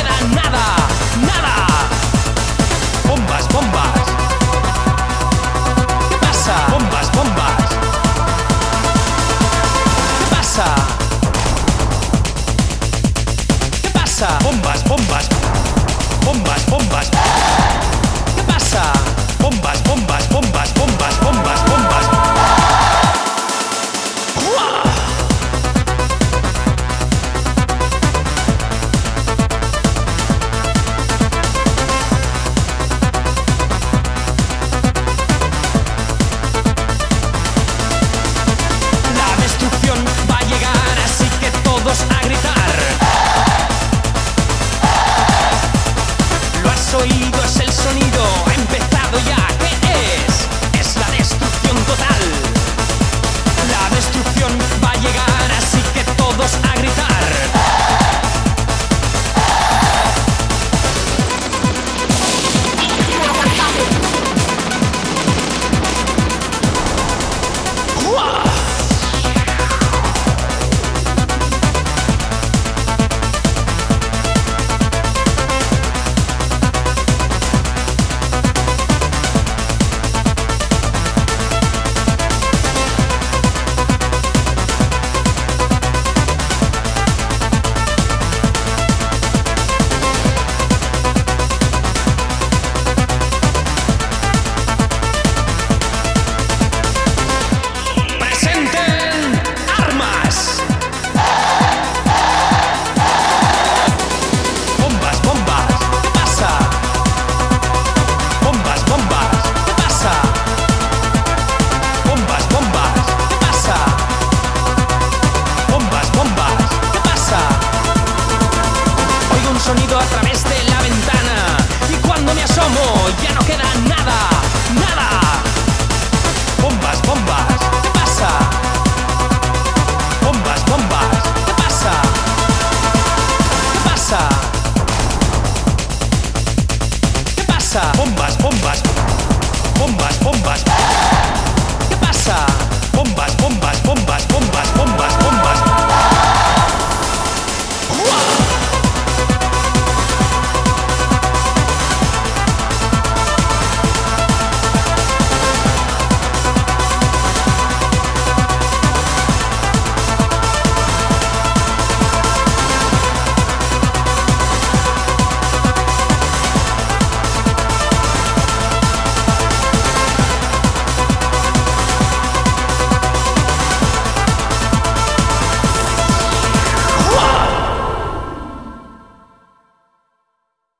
queda nada, nada. Bombas, bombas. ¿Qué pasa? Bombas, bombas. ¿Qué pasa? ¿Qué pasa? Bombas, bombas. Bombas. es el sonido, ha empezado ya. Bombas, bombas. Bombas, bombas. ¿Qué pasa? Bombas, bombas, bombas, bombas, bombas.